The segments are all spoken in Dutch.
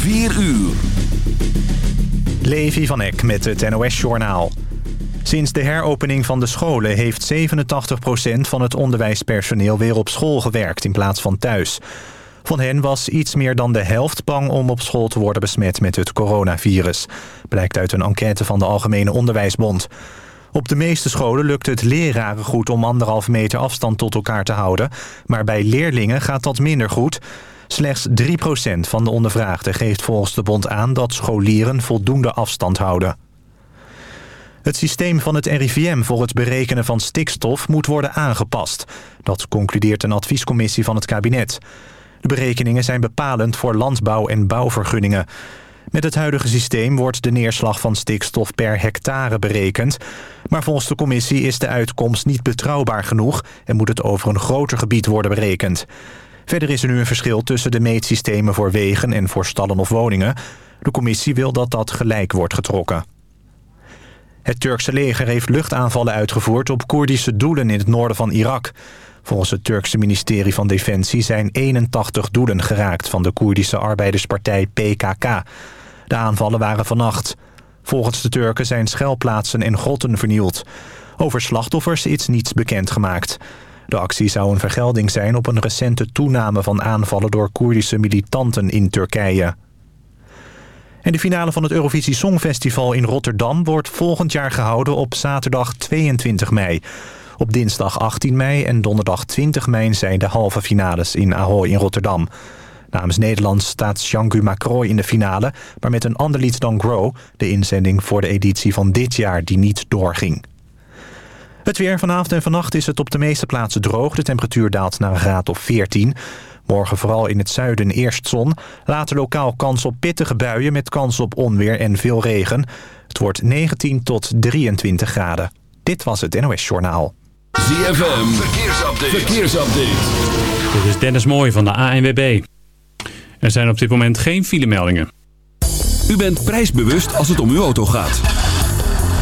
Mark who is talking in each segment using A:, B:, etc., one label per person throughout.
A: 4 uur.
B: Levi van Eck met het NOS-journaal. Sinds de heropening van de scholen heeft 87% van het onderwijspersoneel weer op school gewerkt in plaats van thuis. Van hen was iets meer dan de helft bang om op school te worden besmet met het coronavirus. Blijkt uit een enquête van de Algemene Onderwijsbond. Op de meeste scholen lukt het leraren goed om anderhalve meter afstand tot elkaar te houden. Maar bij leerlingen gaat dat minder goed. Slechts 3% van de ondervraagden geeft volgens de bond aan dat scholieren voldoende afstand houden. Het systeem van het RIVM voor het berekenen van stikstof moet worden aangepast. Dat concludeert een adviescommissie van het kabinet. De berekeningen zijn bepalend voor landbouw- en bouwvergunningen. Met het huidige systeem wordt de neerslag van stikstof per hectare berekend. Maar volgens de commissie is de uitkomst niet betrouwbaar genoeg... en moet het over een groter gebied worden berekend. Verder is er nu een verschil tussen de meetsystemen voor wegen en voor stallen of woningen. De commissie wil dat dat gelijk wordt getrokken. Het Turkse leger heeft luchtaanvallen uitgevoerd op Koerdische doelen in het noorden van Irak. Volgens het Turkse ministerie van Defensie zijn 81 doelen geraakt van de Koerdische arbeiderspartij PKK. De aanvallen waren vannacht. Volgens de Turken zijn schuilplaatsen en grotten vernield. Over slachtoffers is niets bekendgemaakt. De actie zou een vergelding zijn op een recente toename van aanvallen door Koerdische militanten in Turkije. En de finale van het Eurovisie Songfestival in Rotterdam wordt volgend jaar gehouden op zaterdag 22 mei. Op dinsdag 18 mei en donderdag 20 mei zijn de halve finales in Ahoy in Rotterdam. Namens Nederland staat Jean-Guy Macroy in de finale... maar met een ander lied dan Grow, de inzending voor de editie van dit jaar die niet doorging. Het weer vanavond en vannacht is het op de meeste plaatsen droog. De temperatuur daalt naar een graad of 14. Morgen vooral in het zuiden eerst zon. Later lokaal kans op pittige buien met kans op onweer en veel regen. Het wordt 19 tot 23 graden. Dit was het NOS Journaal.
A: ZFM, verkeersupdate. verkeersupdate.
C: Dit is Dennis Mooij van de ANWB. Er zijn op dit moment geen filemeldingen.
A: U bent prijsbewust als het om uw auto gaat.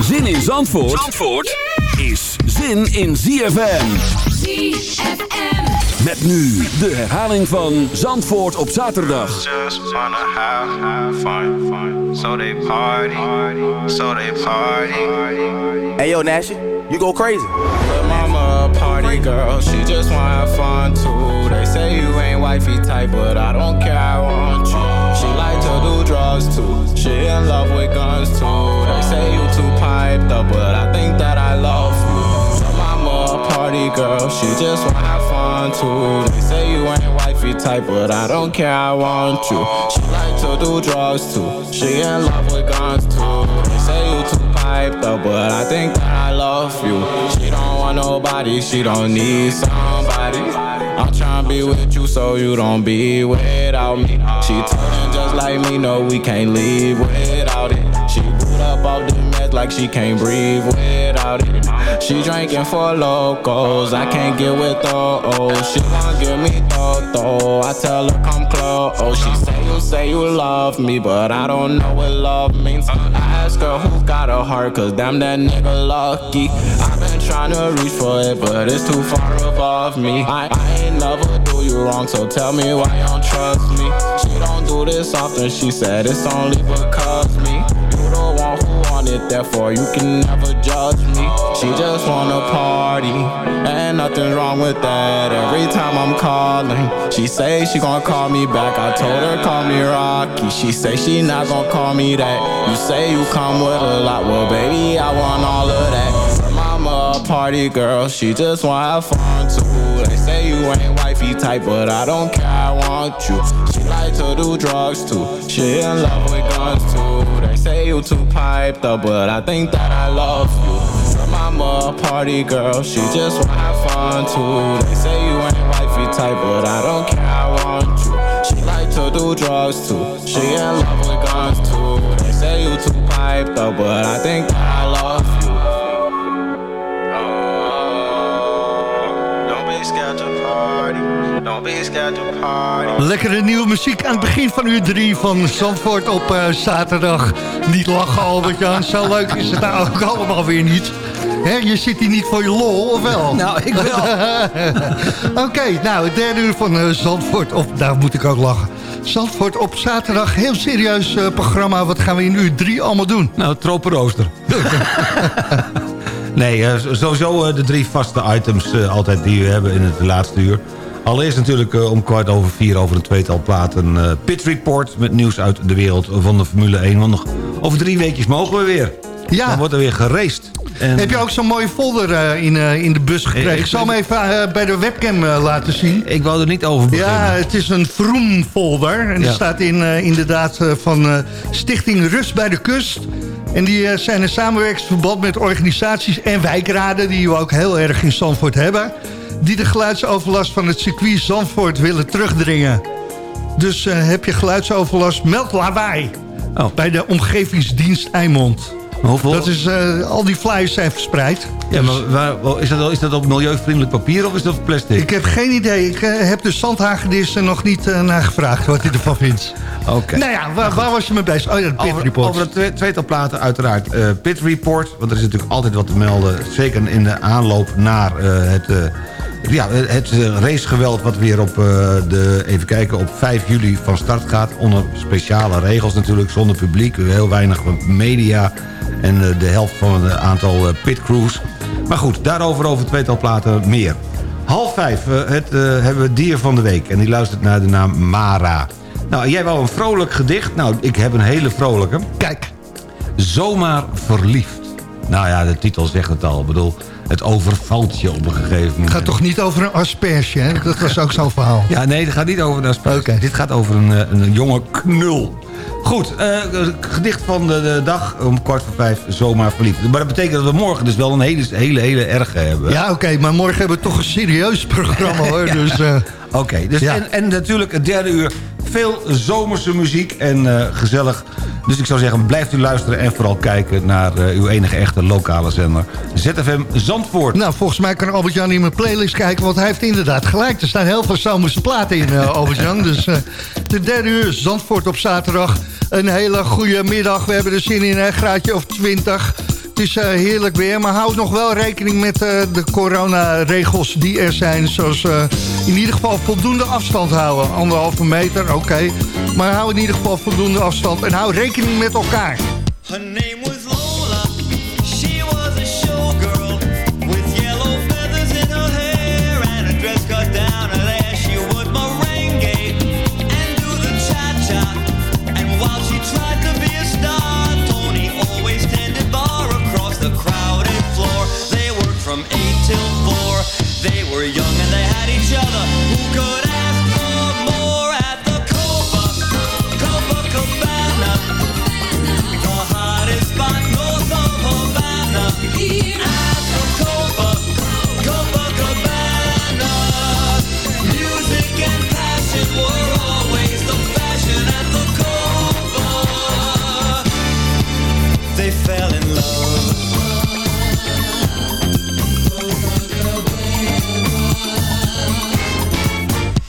A: Zin in Zandvoort, Zandvoort is zin in ZFM.
D: ZFM.
A: Met nu de herhaling van Zandvoort op zaterdag.
E: just wanna have, have fun, fun. So they party, so they party.
F: Hey yo, Nash, you go crazy.
E: Mama party girl, she just wanna have fun too. They say you ain't wifey type, but I don't care, I want you. Do drugs too. She in love with guns too. They say you too piped up, but I think that I love you. So mama a party girl, she just wanna have fun too. They say you ain't wifey type, but I don't care, I want you. She like to do drugs too. She in love with guns too. They say you too piped up, but I think that I love you. She don't want nobody, she don't need somebody. I'm tryna be with you so you don't be without me. She turning just like me, no, we can't leave without it. She boot up all the meds like she can't breathe without it. She drinking for locals, I can't get with those. She won't give me though, I tell her come close. She say you say you love me, but I don't know what love means. I ask her who got a heart, cause damn that nigga lucky. I've been trying to reach for it, but it's too far above me. I, I ain't never wrong, so tell me why you don't trust me. She don't do this often, she said it's only because me. You the one who want it, therefore you can never judge me. She just wanna party, and nothing wrong with that. Every time I'm calling, she say she gon' call me back. I told her call me Rocky. She say she not gon' call me that. You say you come with a lot, well baby I want all of that. Party girl, she just wanna have fun too. They say you ain't wifey type, but I don't care, I want you. She like to do drugs too. She in love with guns too. They say you too piped up, but I think that I love you. Her mama a party girl, she just wanna have fun too. They say you ain't wifey type, but I don't care, I want you. She like to do drugs too. She in love with guns too. They say you too piped up, but I think that I love you.
G: Lekkere nieuwe muziek aan het begin van uur 3 van Zandvoort op eh, zaterdag. Niet lachen, Albert-Jan. Zo leuk is het nou ook allemaal weer niet. Je zit hier niet voor je lol, of wel?
H: Nou, ik wel.
G: Oké, nou, het derde uur van eh, Zandvoort. Of, daar moet ik ook lachen. Zandvoort op zaterdag. Heel serieus eh, programma. Wat gaan we in uur 3 allemaal doen?
H: Nou, tropenrooster. nee, eh, sowieso eh, de drie vaste items eh, altijd die we hebben in het laatste uur. Allereerst natuurlijk om kwart over vier over een tweetal platen... Pit Report met nieuws uit de wereld van de Formule 1. Want nog over drie weekjes mogen we weer.
G: Ja.
H: Dan wordt er weer geraced. En
G: Heb je ook zo'n mooie folder in, in de bus gekregen?
H: ik-
G: Ik zal hem even bij de webcam laten zien.
H: Ik wou er niet over beginnen.
G: Ja, het is een Vroom folder. En
H: Ja.
G: er staat in inderdaad van Stichting Rust bij de Kust. En die eh, zijn een samenwerkingsverband met organisaties en wijkraden... die we ook heel erg in Zandvoort hebben... die de geluidsoverlast van het circuit Zandvoort willen terugdringen. Dus eh, heb je geluidsoverlast, meld lawaai.
H: Oh.
G: Bij de omgevingsdienst Eimond.
H: Hoeveel?
G: Dat is, eh, al die flyers zijn verspreid.
H: Ja, maar waar, is, dat, is dat op milieuvriendelijk papier of is dat op plastic?
G: Ik heb geen idee. Ik eh, heb de zandhagedis er nog niet uh, naar gevraagd wat hij ervan vindt.
H: Oké.
G: Nou ja, waar, waar, was je mee bezig? Oh ja, de Pit
H: over,
G: Report.
H: Over het twee, tweetal platen uiteraard Pit Report. Want er is natuurlijk altijd wat te melden. Zeker in de aanloop naar het, ja, het racegeweld... wat weer op, de, even kijken, op 5 juli van start gaat. Onder speciale regels natuurlijk. Zonder publiek, heel weinig media. En de helft van het aantal pitcrews. Maar goed, daarover over tweetal platen meer. Half vijf het, hebben we dier van de week. En die luistert naar de naam Mara. Nou, jij wou een vrolijk gedicht. Nou, ik heb een hele vrolijke.
G: Kijk.
H: Zomaar verliefd. Nou ja, de titel zegt het al. Ik bedoel, het overvalt je op een gegeven moment.
G: Het gaat toch niet over een asperge, hè? Dat was ook zo'n verhaal.
H: Ja, nee, het gaat niet over een asperge. Okay. Dit gaat over een, een jonge knul. Goed, uh, gedicht van de, de, dag om kwart voor vijf zomaar verliefd. Maar dat betekent dat we morgen dus wel een hele, hele, hele erge hebben.
G: Ja, oké, okay, maar morgen hebben we toch een serieus programma, hoor.
H: ja.
G: Dus, uh,
H: Oké, okay, dus ja. en, en natuurlijk het derde uur veel zomerse muziek en uh, gezellig. Dus ik zou zeggen, blijft u luisteren en vooral kijken naar uh, uw enige echte lokale zender. ZFM Zandvoort.
G: Nou, volgens mij kan Albert-Jan in mijn playlist kijken, want hij heeft inderdaad gelijk. Er staan heel veel zomerse platen in, uh, Albert-Jan. Dus de derde uur Zandvoort op zaterdag. Een hele goede middag. We hebben er zin in, een graadje of 20. Het is uh, heerlijk weer, maar houd nog wel rekening met uh, de coronaregels die er zijn. Zoals uh, in ieder geval voldoende afstand houden. Anderhalve meter, oké. Maar hou in ieder geval voldoende afstand en hou rekening met elkaar.
I: Were young and they had each other. Who could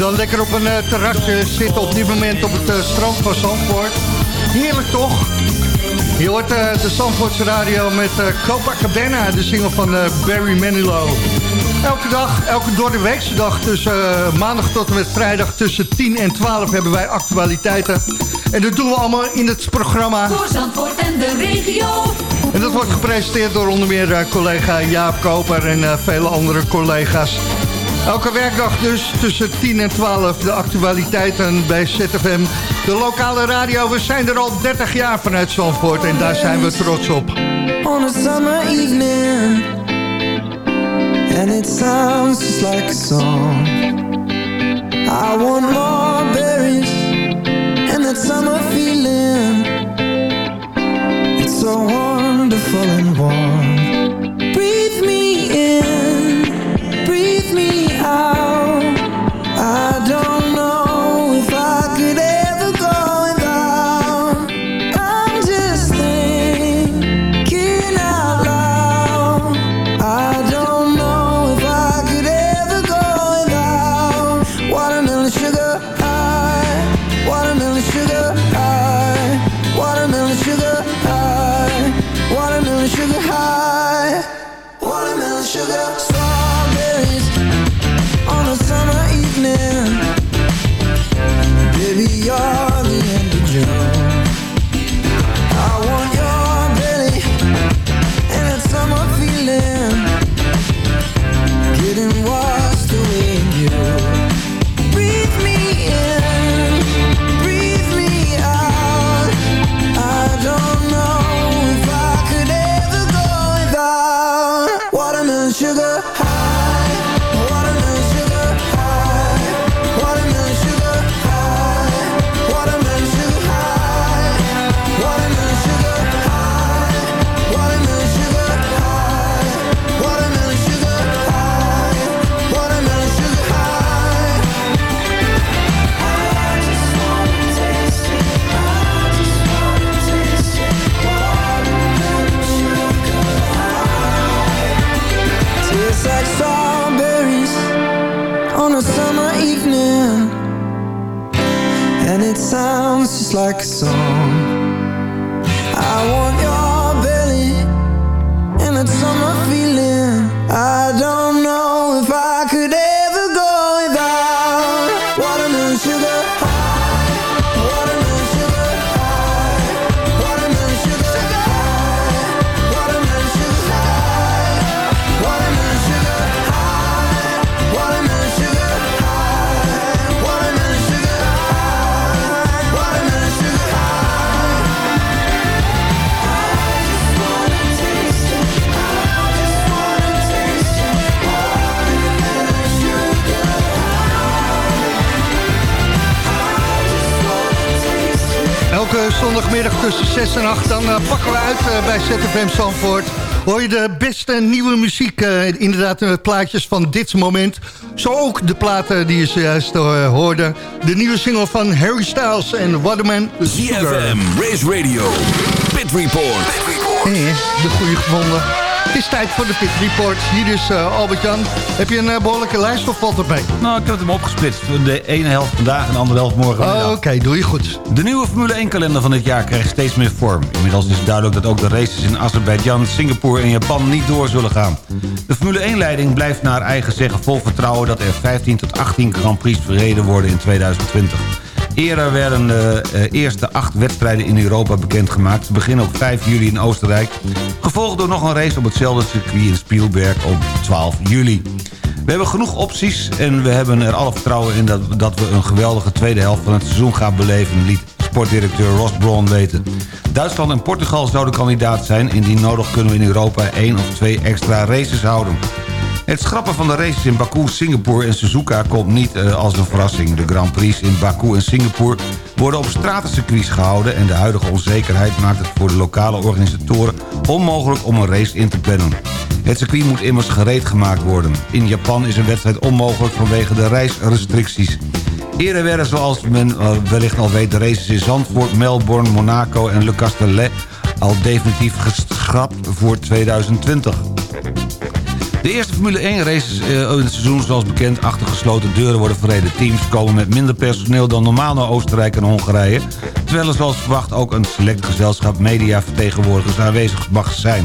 G: dan lekker op een eh, terrasje zitten op dit moment op het eh, strand van Zandvoort. Heerlijk toch? Je hoort eh, de Zandvoortse radio met Copacabana, de single van Barry Manilow. Elke dag, elke doordeweekse dag, tussen maandag tot en met vrijdag tussen 10 en 12 hebben wij actualiteiten. En dat doen we allemaal in het programma.
J: Voor Zandvoort en de regio.
G: En dat wordt gepresenteerd door onder meer collega Jaap Koper en vele andere collega's. Elke werkdag dus tussen 10 en 12 de actualiteiten bij ZFM. De lokale radio, we zijn er al 30 jaar vanuit Zandvoort en daar zijn we trots op.
K: on a summer evening And it sounds just like song I want more berries And that summer feeling It's so wonderful
G: 6 en 8 dan eh, pakken we uit eh, bij ZFM Zandvoort. Hoor je de beste nieuwe muziek, eh, inderdaad eh, plaatjes van dit moment. Zo ook de platen die je zojuist hoorde. De nieuwe single van Harry Styles en Waterman.
A: ZFM, Race Radio, Pit Report.
G: Eh, de goede gevonden. Het is tijd voor de Pit Report. Hier is eh, Albert-Jan. Heb je een eh, behoorlijke lijst of valt het mee?
H: Nou, ik heb hem opgesplitst. De ene helft vandaag en de andere helft morgen.
G: Oh, Oké, doe je goed.
H: De nieuwe Formule 1-kalender van dit jaar krijgt steeds meer vorm. Inmiddels is duidelijk dat ook de races in Azerbeidzjan, Singapore en Japan niet door zullen gaan. De Formule 1-leiding blijft naar eigen zeggen vol vertrouwen... dat er 15 tot 18 Grand Prix verreden worden in 2020. Eerder werden de eh, eerste acht wedstrijden in Europa bekendgemaakt. Ze beginnen op 5 juli in Oostenrijk. Gevolgd door nog een race op hetzelfde circuit in Spielberg op 12 juli. We hebben genoeg opties en we hebben er alle vertrouwen in... dat, dat we een geweldige tweede helft van het seizoen gaan beleven... liet sportdirecteur Ross Brawn weten. Duitsland en Portugal zouden kandidaat zijn. Indien nodig kunnen we in Europa één of twee extra races houden. Het schrappen van de races in Baku, Singapore en Suzuka komt niet eh, als een verrassing. De Grand Prix in Baku en Singapore worden op stratencircuits gehouden... en de huidige onzekerheid maakt het voor de lokale organisatoren onmogelijk om een race in te plannen. Het circuit moet immers gereed gemaakt worden. In Japan is een wedstrijd onmogelijk vanwege de reisrestricties. Eerder werden, zoals men eh, wellicht al weet, de races in Zandvoort, Melbourne, Monaco en Le Castellet al definitief geschrapt voor 2020. De eerste Formule 1 races eh, in het seizoen zoals bekend achter gesloten deuren worden verreden. Teams komen met minder personeel dan normaal naar Oostenrijk en Hongarije. Terwijl er zoals verwacht ook een select gezelschap mediavertegenwoordigers aanwezig mag zijn.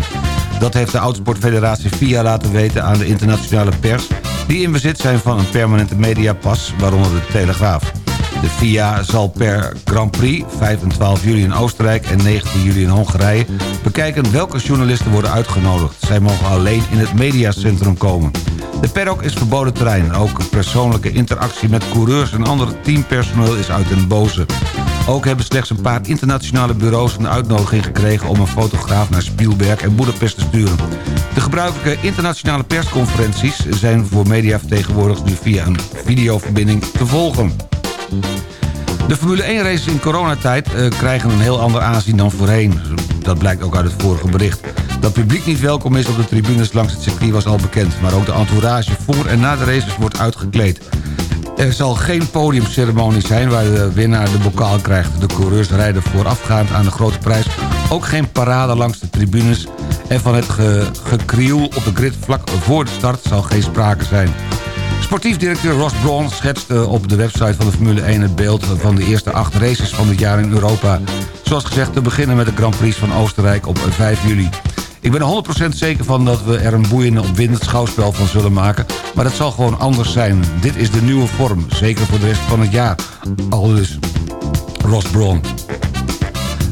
H: Dat heeft de Autosportfederatie FIA laten weten aan de internationale pers... die in bezit zijn van een permanente mediapas, waaronder de Telegraaf. De FIA zal per Grand Prix, 5 en 12 juli in Oostenrijk en 19 juli in Hongarije... bekijken welke journalisten worden uitgenodigd. Zij mogen alleen in het mediacentrum komen. De paddock is verboden terrein. Ook persoonlijke interactie met coureurs en andere teampersoneel is uit den boze. Ook hebben slechts een paar internationale bureaus een uitnodiging gekregen... om een fotograaf naar Spielberg en Boedapest te sturen. De gebruikelijke internationale persconferenties zijn voor mediavertegenwoordigers nu via een videoverbinding te volgen. De Formule 1 races in coronatijd uh, krijgen een heel ander aanzien dan voorheen. Dat blijkt ook uit het vorige bericht. Dat publiek niet welkom is op de tribunes langs het circuit was al bekend. Maar ook de entourage voor en na de races wordt uitgekleed. Er zal geen podiumceremonie zijn waar de winnaar de bokaal krijgt. De coureurs rijden voorafgaand aan de grote prijs. Ook geen parade langs de tribunes. En van het ge op de grid vlak voor de start zal geen sprake zijn. Sportief directeur Ross Brawn schetst eh, op de website van de Formule 1 het beeld van de eerste acht races van dit jaar in Europa. Zoals gezegd te beginnen met de Grand Prix van Oostenrijk op 5 juli. Ik ben er 100% zeker van dat we er een boeiende opwindend schouwspel van zullen maken. Maar dat zal gewoon anders zijn. Dit is de nieuwe vorm, zeker voor de rest van het jaar. Al dus Ross Brawn.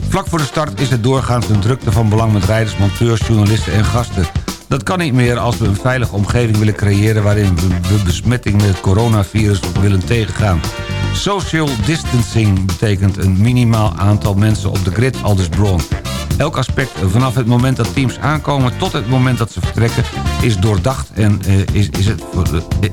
H: Vlak voor de start is het doorgaans een drukte van belang met rijders, monteurs, journalisten en gasten. Dat kan niet meer als we een veilige omgeving willen creëren... waarin we besmetting met het coronavirus willen tegengaan. Social distancing betekent een minimaal aantal mensen op de grid, aldus Braun. Elk aspect vanaf het moment dat teams aankomen tot het moment dat ze vertrekken is doordacht en, eh, is, is het,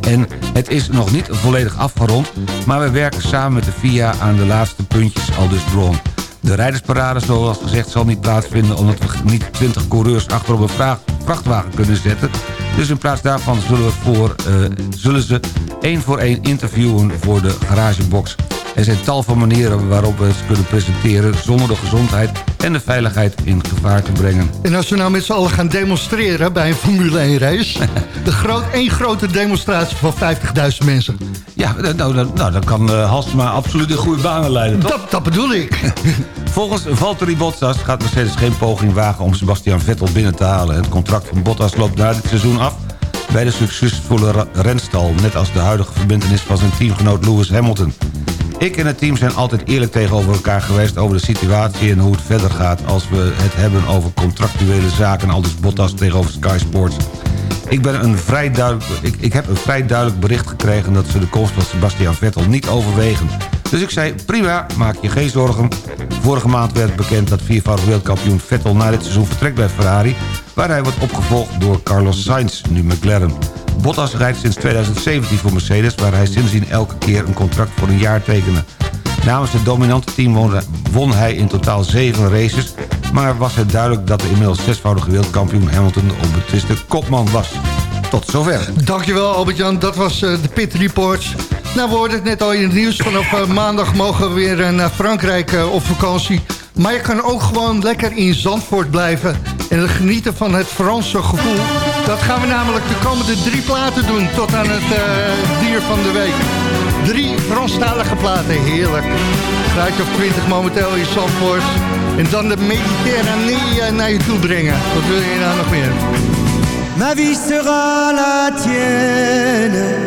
H: en het is nog niet volledig afgerond, maar we werken samen met de FIA aan de laatste puntjes, al dus Braun. De rijdersparade, zoals gezegd, zal niet plaatsvinden... omdat we niet 20 coureurs achter op een vrachtwagen kunnen zetten. Dus in plaats daarvan zullen, we voor, eh, zullen ze één voor één interviewen voor de garagebox. Er zijn tal van manieren waarop we ze kunnen presenteren... zonder de gezondheid en de veiligheid in gevaar te brengen.
G: En als we nou met z'n allen gaan demonstreren bij een Formule 1 race... de groot, één grote demonstratie van 50.000 mensen.
H: Ja, nou, nou, nou dan kan uh, Halsema absoluut in goede banen leiden, toch?
G: Dat, dat bedoel ik.
H: Volgens Valtteri Bottas gaat Mercedes geen poging wagen om Sebastian Vettel binnen te halen. Het contract van Bottas loopt na dit seizoen af bij de succesvolle renstal... net als de huidige verbindenis van zijn teamgenoot Lewis Hamilton. Ik en het team zijn altijd eerlijk tegenover elkaar geweest... over de situatie en hoe het verder gaat... als we het hebben over contractuele zaken... aldus Bottas tegenover Sky Sports. Ik, ben een vrij duidelijk, ik, ik heb een vrij duidelijk bericht gekregen... dat ze de komst van Sebastian Vettel niet overwegen. Dus ik zei, prima, maak je geen zorgen. Vorige maand werd bekend dat viervoudig wereldkampioen Vettel... na dit seizoen vertrekt bij Ferrari... waar hij wordt opgevolgd door Carlos Sainz, nu McLaren. Bottas rijdt sinds 2017 voor Mercedes... waar hij sindsdien elke keer een contract voor een jaar tekende. Namens het dominante team won, hij in totaal zeven races... maar was het duidelijk dat de inmiddels zesvoudige wereldkampioen Hamilton... op betwiste kopman was. Tot zover.
G: Dankjewel Albert-Jan, dat was eh, de Pit Reports. Nou, we hoorden het net al in het nieuws. Vanaf eh, maandag mogen we weer eh, naar Frankrijk op vakantie. Maar je kan ook gewoon lekker in Zandvoort blijven... en genieten van het Franse gevoel. Dat gaan we namelijk de komende drie platen doen... tot aan het eh, dier van de week. Drie Franstalige platen, heerlijk. Graadje of 20 momenteel in Zandvoort. En dan de Mediterranee eh, naar je toe brengen. Wat wil je nou nog meer?
I: Ma vie sera la tienne,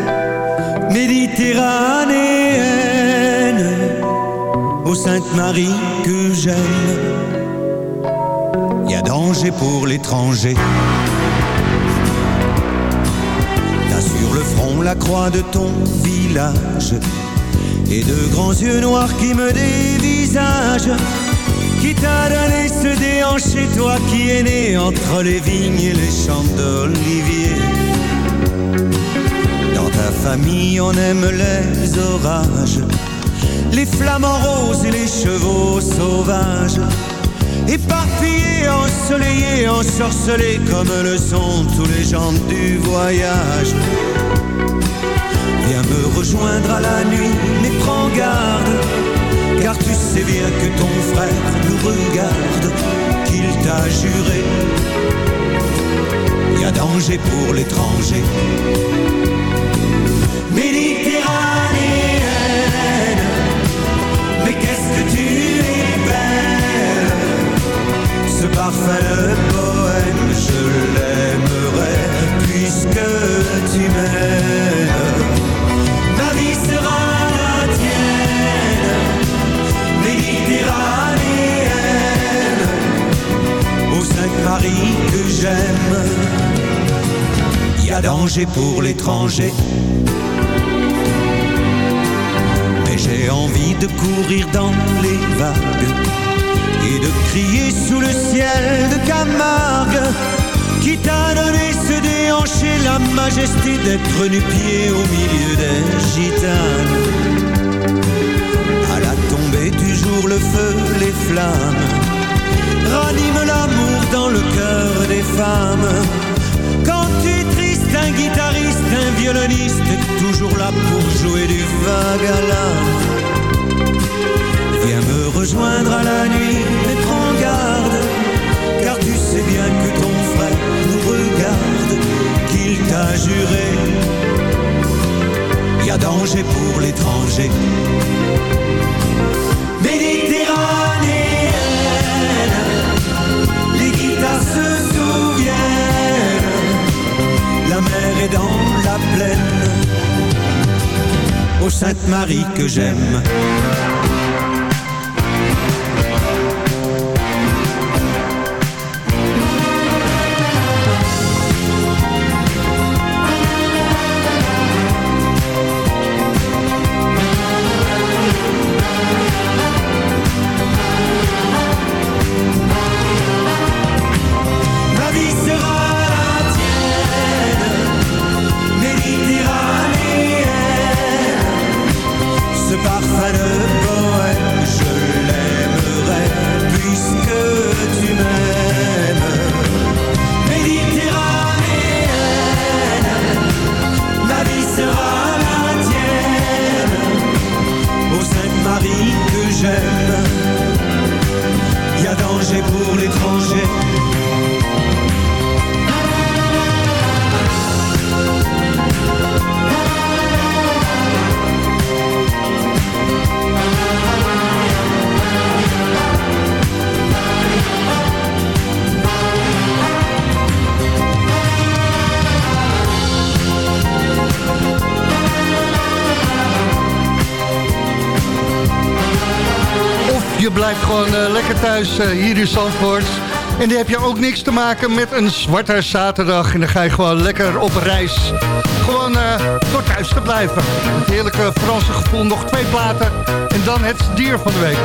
I: Sainte Marie que j'aime. Y a danger pour l'étranger. T'as sur le front la croix de ton village et de grands yeux noirs qui me dévisagent. Qui t'a donné ce déhanché, toi qui es né entre les vignes et les champs d'olivier Dans ta famille, on aime les orages, les flamants roses et les chevaux sauvages. Éparpillés, ensoleillés, ensorcelés comme le sont tous les gens du voyage. Viens me rejoindre à la nuit, mais prends garde car tu sais bien que ton frère nous regarde, qu'il t'a juré. Y a danger pour l'étranger. Parfait poème, je l'aimerai puisque tu m'aimes. Ma vie sera la tienne méditerranéenne, ô Sainte Marie que j'aime. Y a danger pour l'étranger. Mais j'ai envie de courir dans les vagues et de crier sous le ciel de Camargue. Qui t'a donné ce déhanché, la majesté d'être nu-pied au milieu des gitanes à la tombée du jour, le feu, les flammes ranime l'amour dans le cœur des femmes. Quand tu es triste, un guitariste, un violoniste, toujours là pour jouer du l'âme. Viens me rejoindre à la nuit, juré. Y a danger pour l'étranger. Méditerranéenne, les guitares se souviennent, la mer est dans la plaine, ô Sainte Marie que j'aime.
J: Eh, hier in Zandvoort. En die heb je ook niks te maken met een zwarte zaterdag. En dan ga je gewoon lekker op reis. Gewoon uh, door thuis te blijven. Het heerlijke Franse gevoel, nog twee platen. En dan het dier van de week.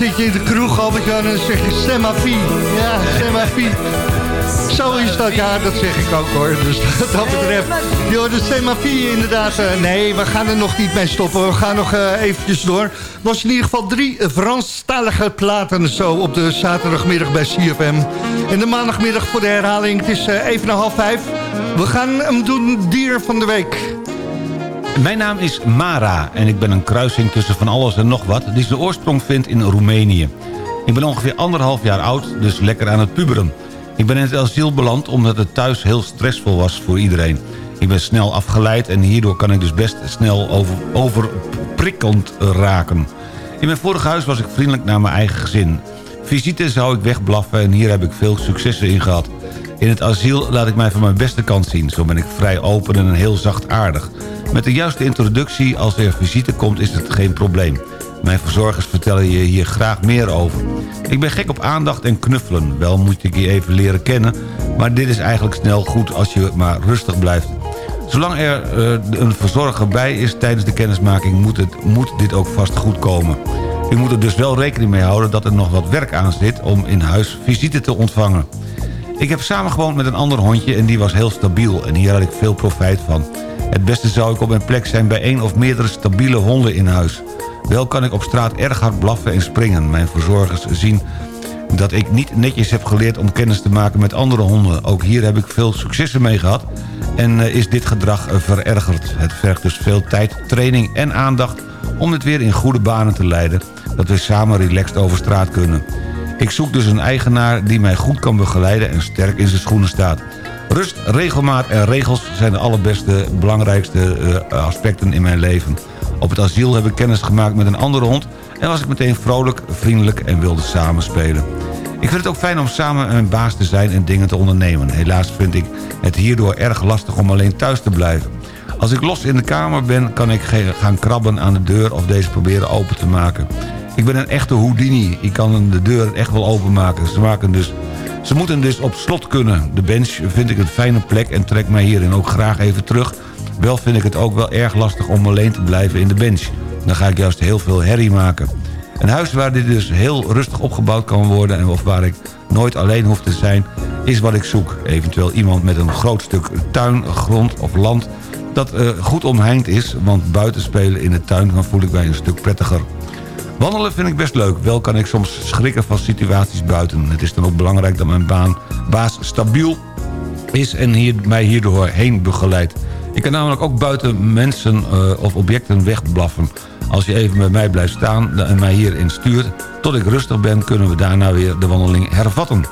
G: Zit je in de kroeg, Albert-Jan, en dan zeg je. Ja, Semafi. Zo is dat, ja, dat zeg ik ook hoor. Dus wat dat betreft, joh, de Semafi inderdaad. eh, nee, we gaan er nog niet mee stoppen. We gaan nog eh, eventjes door. Was in ieder geval drie Franstalige platen zo op de zaterdagmiddag bij CFM. En de maandagmiddag voor de herhaling, het is eh, even na half vijf. We gaan hem doen, dier van de week.
H: Mijn naam is Mara en ik ben een kruising tussen van alles en nog wat... die zijn oorsprong vindt in Roemenië. Ik ben ongeveer anderhalf jaar oud, dus lekker aan het puberen. Ik ben in het asiel beland omdat het thuis heel stressvol was voor iedereen. Ik ben snel afgeleid en hierdoor kan ik dus best snel over, overprikkeld raken. In mijn vorige huis was ik vriendelijk naar mijn eigen gezin. Visite zou ik wegblaffen en hier heb ik veel successen in gehad. In het asiel laat ik mij van mijn beste kant zien. Zo ben ik vrij open en heel zachtaardig. Met de juiste introductie als er visite komt is het geen probleem. Mijn verzorgers vertellen je hier graag meer over. Ik ben gek op aandacht en knuffelen. Wel moet ik je even leren kennen... maar dit is eigenlijk snel goed als je maar rustig blijft. Zolang er eh, een verzorger bij is tijdens de kennismaking... Moet, het, moet dit ook vast goed komen. U moet er dus wel rekening mee houden dat er nog wat werk aan zit... om in huis visite te ontvangen. Ik heb samengewoond met een ander hondje en die was heel stabiel... en hier had ik veel profijt van. Het beste zou ik op mijn plek zijn bij één of meerdere stabiele honden in huis. Wel kan ik op straat erg hard blaffen en springen. Mijn verzorgers zien dat ik niet netjes heb geleerd om kennis te maken met andere honden. Ook hier heb ik veel successen mee gehad en eh, is dit gedrag eh, verergerd. Het vergt dus veel tijd, training en aandacht om het weer in goede banen te leiden... dat we samen relaxed over straat kunnen. Ik zoek dus een eigenaar die mij goed kan begeleiden en sterk in zijn schoenen staat. Rust, regelmaat en regels zijn de allerbeste, belangrijkste eh, aspecten in mijn leven. Op het asiel heb ik kennis gemaakt met een andere hond... en was ik meteen vrolijk, vriendelijk en wilde samenspelen. Ik vind het ook fijn om samen mijn baas te zijn en dingen te ondernemen. Helaas vind ik het hierdoor erg lastig om alleen thuis te blijven. Als ik los in de kamer ben, kan ik gaan krabben aan de deur... of deze proberen open te maken. Ik ben een echte Houdini. Ik kan de deur echt wel openmaken. Ze, maken dus, ze moeten dus op slot kunnen. De bench vind ik een fijne plek en trek mij hierin ook graag even terug. Wel vind ik het ook wel erg lastig om alleen te blijven in de bench. Dan ga ik juist heel veel herrie maken. Een huis waar dit dus heel rustig opgebouwd kan worden... en of waar ik nooit alleen hoef te zijn, is wat ik zoek. Eventueel iemand met een groot stuk tuin, grond of land... dat eh, goed omheind is, want buiten spelen in de tuin... dan voel ik mij een stuk prettiger. Wandelen vind ik best leuk. Wel kan ik soms schrikken van situaties buiten. Het is dan ook belangrijk dat mijn baan, baas stabiel is... en hier, mij hierdoor heen begeleidt. Ik kan namelijk ook buiten mensen eh, of objecten wegblaffen. Als je even met mij blijft staan en mij hierin stuurt... tot ik rustig ben, kunnen we daarna weer de wandeling hervatten.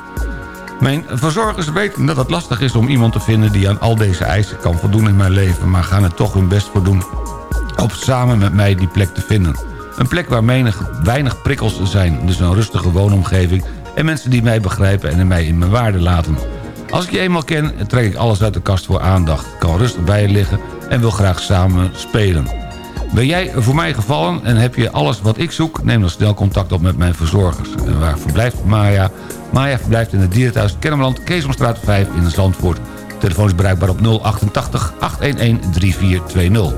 H: Mijn verzorgers weten dat het lastig is om iemand te vinden... die aan al deze eisen kan voldoen in mijn leven... maar gaan er toch hun best voor doen om samen met mij die plek te vinden. Een plek waar menig, weinig prikkels zijn, dus een rustige woonomgeving... en mensen die mij begrijpen en mij in mijn waarde laten. Als ik je eenmaal ken, trek ik alles uit de kast voor aandacht. Kan rustig bij je liggen en wil graag samen spelen. Ben jij voor mij gevallen en heb je alles wat ik zoek... neem dan snel contact op met mijn verzorgers. En waar verblijft Maya? Maya verblijft in het dierenthuis Kennemerland... Keesomstraat 5 in Zandvoort. Telefoon is bereikbaar op 088 811 3420.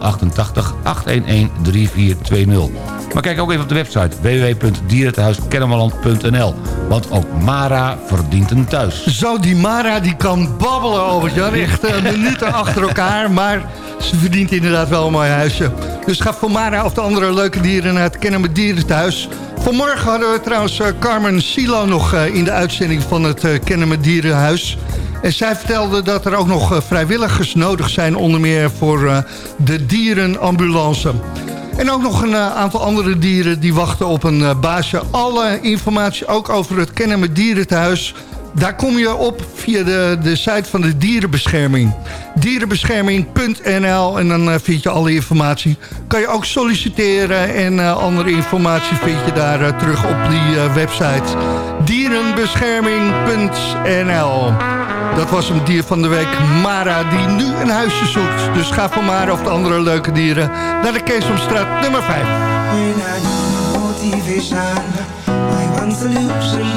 H: 088 811 3420. Maar kijk ook even op de website www.dierenthuiskennemerland.nl. Want ook Mara verdient een thuis.
G: Zo, die Mara die kan babbelen over Jan. Echt eh, minuten achter elkaar. Maar ze verdient inderdaad wel een mooi huisje. Dus ga voor Mara of de andere leuke dieren naar het Kennen Dierenthuis. Vanmorgen hadden we trouwens eh, Carmen Silo nog eh, in de uitzending van het Kennen Dierenhuis. En zij vertelde dat er ook nog eh, vrijwilligers nodig zijn... onder meer voor eh, de dierenambulance. En ook nog een eh, aantal andere dieren die wachten op een baasje. Alle informatie ook over het Kennen Dierenthuis... Daar kom je op via de, de site van de dierenbescherming. Dierenbescherming.nl en dan vind je alle informatie. Kan je ook solliciteren en andere informatie vind je daar terug op die website. Dierenbescherming.nl Dat was een dier van de week, Mara, die nu een huisje zoekt. Dus ga voor Mara of de andere leuke dieren naar de Keesomstraat nummer 5.
L: motivation. My one solution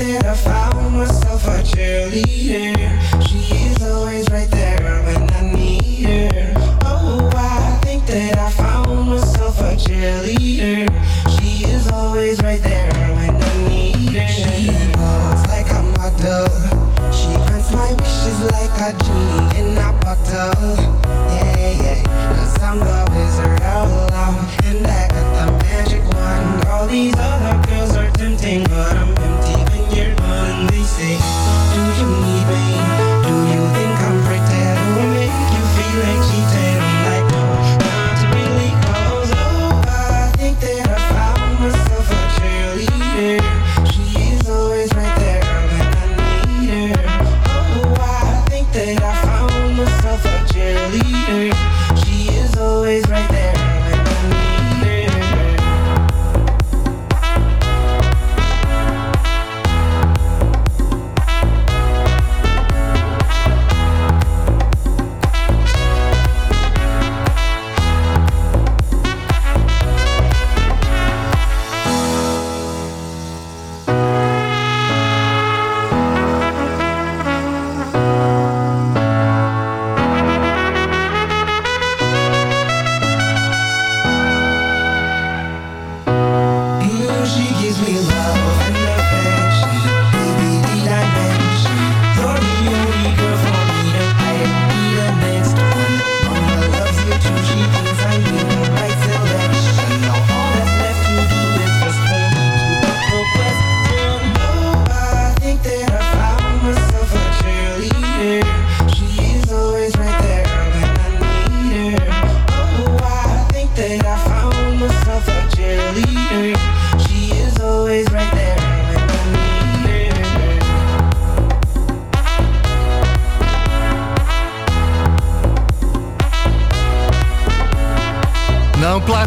L: that I found myself a cheerleader. She is always right there when I need her. Oh, I think that I found myself a cheerleader. She is always right there when I need her. She walks like a model. She grants my wishes like a genie in a bottle.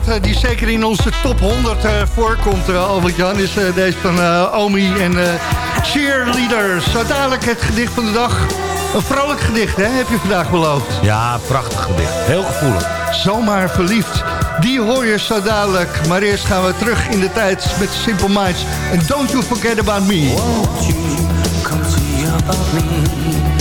G: Plaat eh, die zeker in onze top 100 eh, voorkomt, uh, Albert-Jan... is eh, deze van eh, Omi en eh, Cheerleaders. Zo dadelijk het gedicht van de dag. Een vrolijk gedicht, hè, heb je vandaag beloofd.
H: Ja, prachtig gedicht. Heel gevoelig.
G: Zomaar verliefd. Die hoor je zo dadelijk. Maar eerst gaan we terug in de tijd met Simple Minds. En Don't You Forget About Me.
M: Come see about me.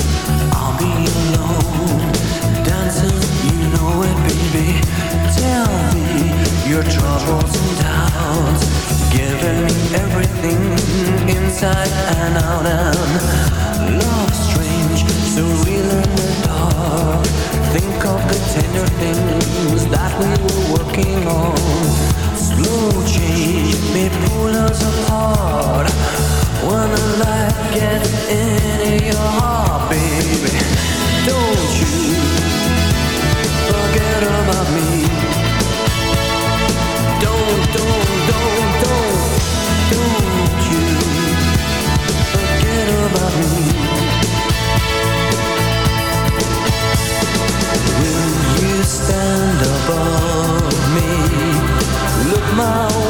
M: Your troubles and doubts. Giving everything inside and out. And love strange, so real in the dark. Think of the tender things that we were working on. Slow change may pull us apart. When the light gets into your heart, baby, don't you forget about me. Stand above me? Look my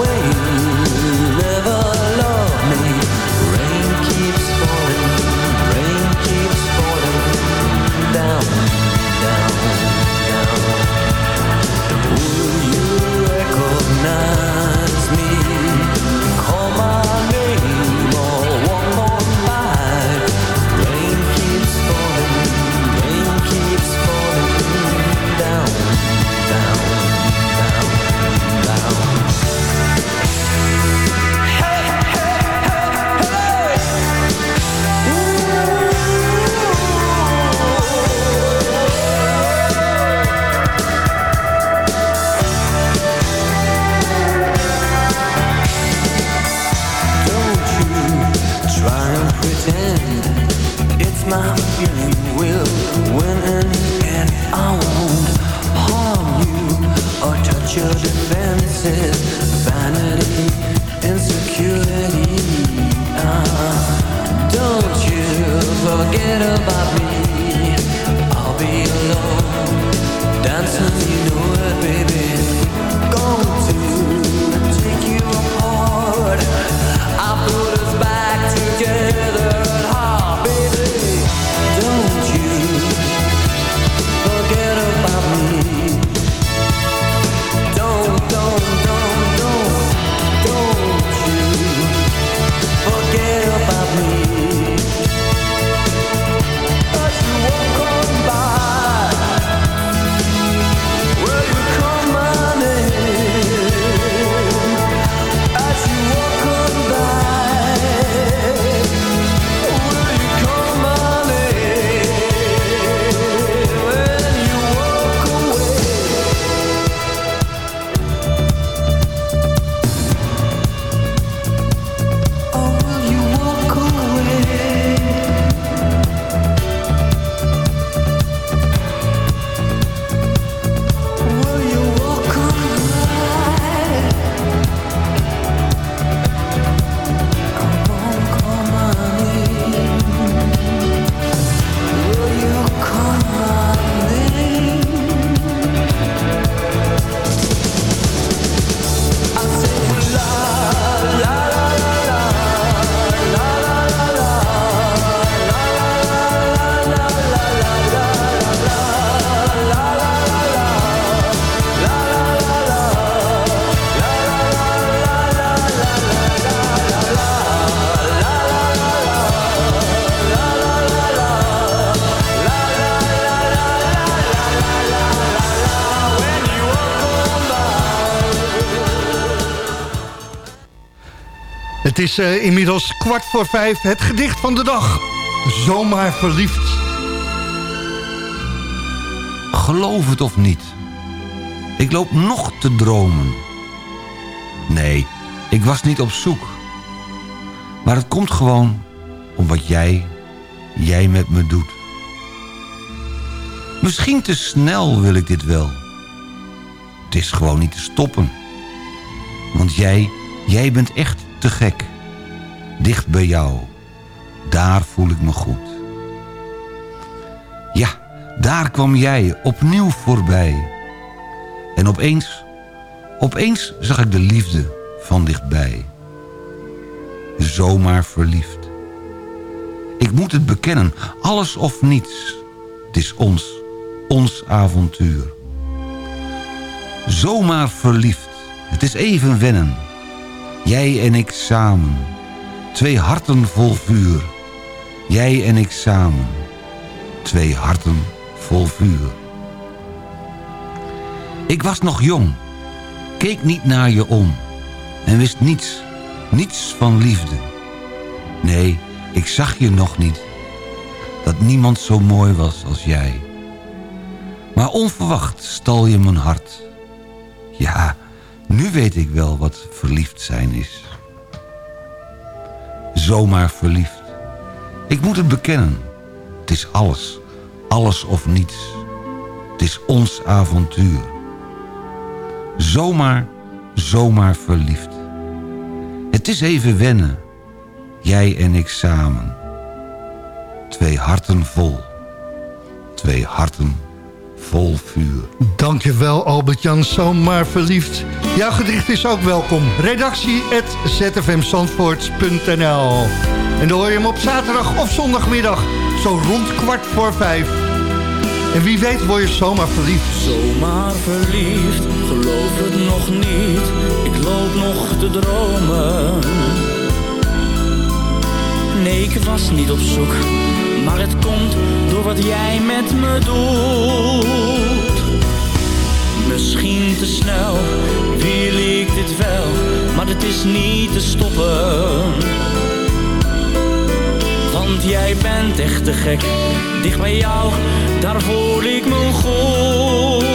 G: is eh, inmiddels kwart voor vijf. Het gedicht van de dag. Zomaar verliefd.
H: Geloof het of niet. Ik loop nog te dromen. Nee, ik was niet op zoek. Maar het komt gewoon om wat jij, jij met me doet. Misschien te snel wil ik dit wel. Het is gewoon niet te stoppen. Want jij, jij bent echt te gek. Dicht bij jou. Daar voel ik me goed. Ja, daar kwam jij opnieuw voorbij. En opeens Opeens zag ik de liefde van dichtbij. Zomaar verliefd. Ik moet het bekennen, alles of niets. Het is ons, ons avontuur. Zomaar verliefd, het is even wennen. Jij en ik samen, twee harten vol vuur. Jij en ik samen, twee harten vol vuur. Ik was nog jong, keek niet naar je om... en wist niets, niets van liefde. Nee, ik zag je nog niet. Dat niemand zo mooi was als jij. Maar onverwacht stal je mijn hart. Ja, nu weet ik wel wat verliefd zijn is. Zomaar verliefd. Ik moet het bekennen. Het is alles. Alles of niets. Het is ons avontuur. Zomaar, zomaar verliefd. Het is even wennen. Jij en ik samen. Twee harten vol. Twee harten vol vuur.
G: Dankjewel Albert-Jan, zomaar verliefd. Jouw gedicht is ook welkom. Redactie at zfmzandvoort.nl En dan hoor je hem op zaterdag of zondagmiddag, zo rond kwart voor vijf. En wie weet word je zomaar verliefd.
N: Zomaar verliefd, geloof het nog niet. Ik loop nog te dromen. Nee, ik was niet op zoek, maar het komt door wat jij met me doet. Misschien te snel wil ik dit wel, maar het is niet te stoppen. Want jij bent echt te gek, dicht bij jou, daar voel ik me goed.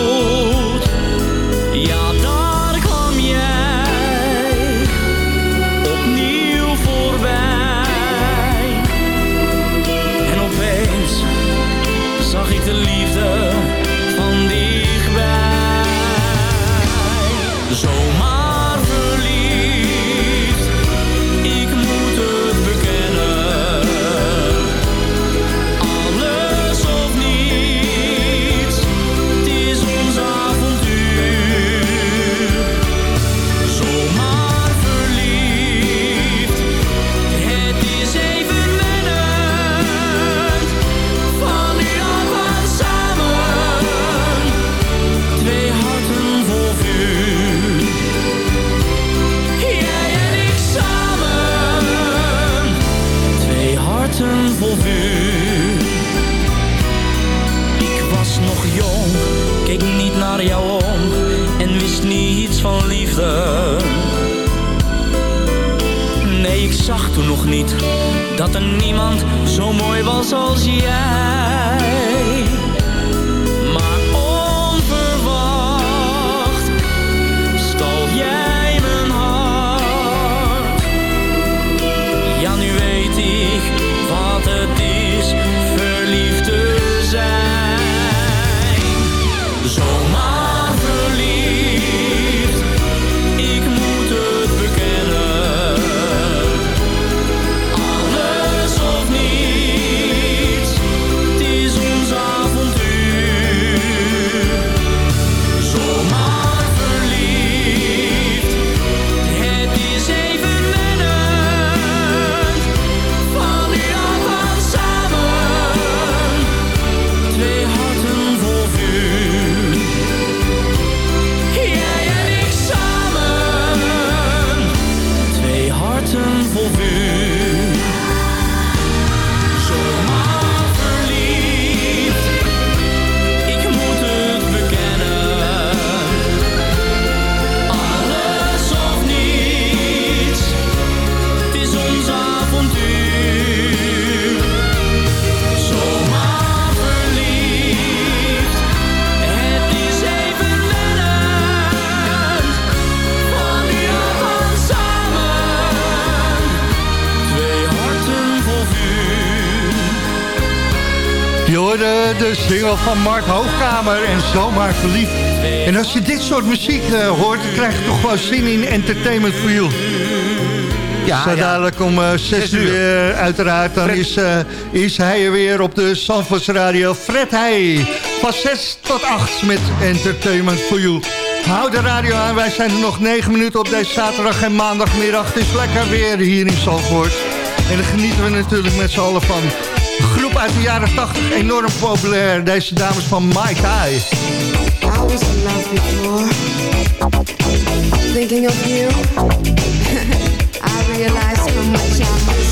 N: De
G: single van Mark Hoogkamer en zomaar verliefd. En als je dit soort muziek eh, hoort, krijg je toch wel zin in Entertainment for You.
H: Ja,
G: Zo
H: ja.
G: dadelijk om eh 6
H: Zes uur.
G: uur eh, uiteraard. Dan
H: Fred.
G: is, eh, is hij er weer op de Sanfors Radio. Fred Heij. Van 6 tot 8 met Entertainment for You. Hou de radio aan, wij zijn er nog 9 minuten op deze zaterdag en maandagmiddag. Het is lekker weer hier in Zandvoort. En daar genieten we natuurlijk met z'n allen van. Groep uit de jaren 80, enorm populair. Deze dames van Mai Tai.
J: I was in love before. Thinking of you, I realize how much I miss.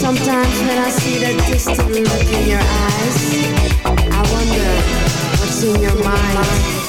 J: Sometimes when I see that distant look in your eyes, I wonder what's in your mind.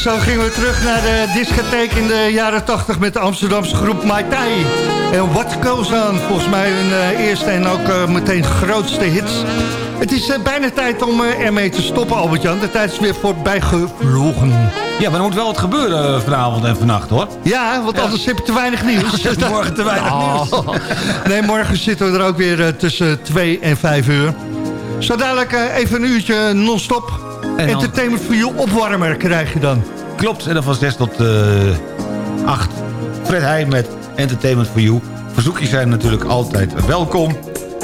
G: Zo gingen we terug naar de discotheek in de jaren 80 met de Amsterdamse groep Mai Tai. En What Goes On, volgens mij hun eh, eerste en ook eh, meteen grootste hits. Het is eh, bijna tijd om ermee te stoppen, Albert-Jan. De tijd is weer voorbij gevlogen.
H: Ja, maar er moet wel wat gebeuren vanavond en vannacht, hoor.
G: Ja, want anders heb je te weinig nieuws.
H: Ja, morgen te weinig nieuws.
G: Nee, morgen zitten we er ook weer tussen 2 en 5 uur. Zo dadelijk even een uurtje non-stop. Entertainment voor je opwarmer krijg je dan.
H: Klopt, en dan van 6 tot eh 8. Fred Heij met Entertainment for You. Verzoekjes zijn natuurlijk altijd welkom.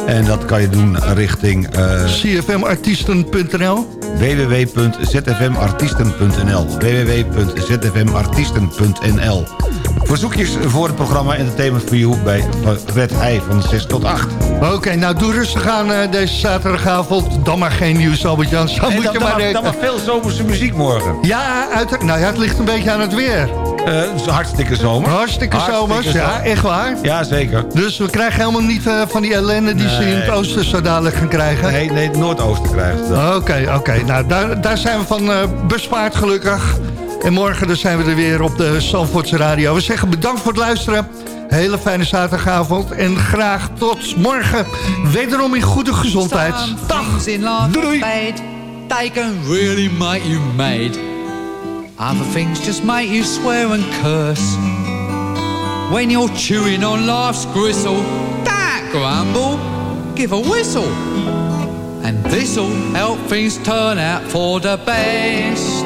H: En dat kan je doen richting... eh,
G: CFMartiesten.nl
H: www.zfmartiesten.nl www.zfmartiesten.nl Verzoekjes voor het programma Entertainment for You bij Fred Heij van 6 tot 8.
G: Oké, nou doe rustig aan eh, deze zaterdagavond. Dan maar geen nieuws, Albert-Jan. Zo
H: Nee,
G: moet
H: dan,
G: je
H: dan,
G: maar denken.
H: dan maar veel zomerse muziek morgen.
G: Ja, uit, nou ja, het ligt een beetje aan het weer.
H: Eh, hartstikke zomer.
G: Hartstikke zomers, ja,
H: zomer.
G: echt waar.
H: Ja, zeker.
G: Dus we krijgen helemaal niet eh, van die ellende die ze in het oosten zo dadelijk gaan krijgen.
H: Nee, nee, het Noordoosten krijgen ze.
G: Oké, oké. Nou, daar, daar zijn we van eh bespaard gelukkig. En morgen dan zijn we er weer op de Zandvoortse Radio. We zeggen bedankt voor het luisteren. Hele fijne zaterdagavond. En graag tot morgen. Wederom in goede gezondheid. Dag.
O: Doei doei. They can really make you mad. Other things just make you swear and curse. When you're chewing on life's gristle, don't grumble, give a whistle. And this'll help things turn out for the best.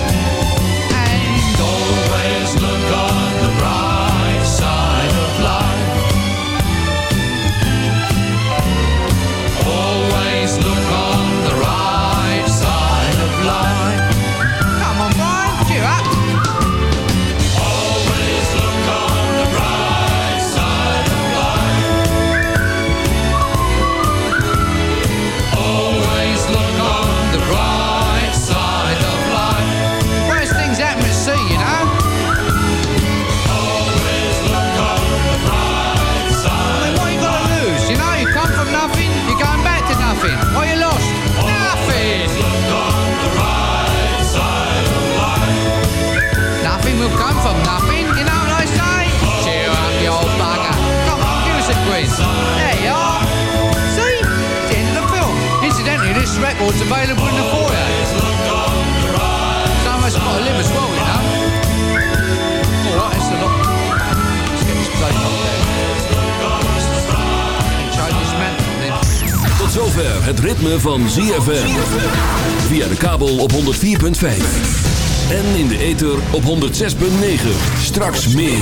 O: Record's available in the foyer. Some of us got to live as well, you know. All right, it's a lot. Let's get this place up there. Change this man then.
A: Tot zover het ritme van ZFM. Via de kabel op 104.5. En in de ether op 106.9. Straks meer.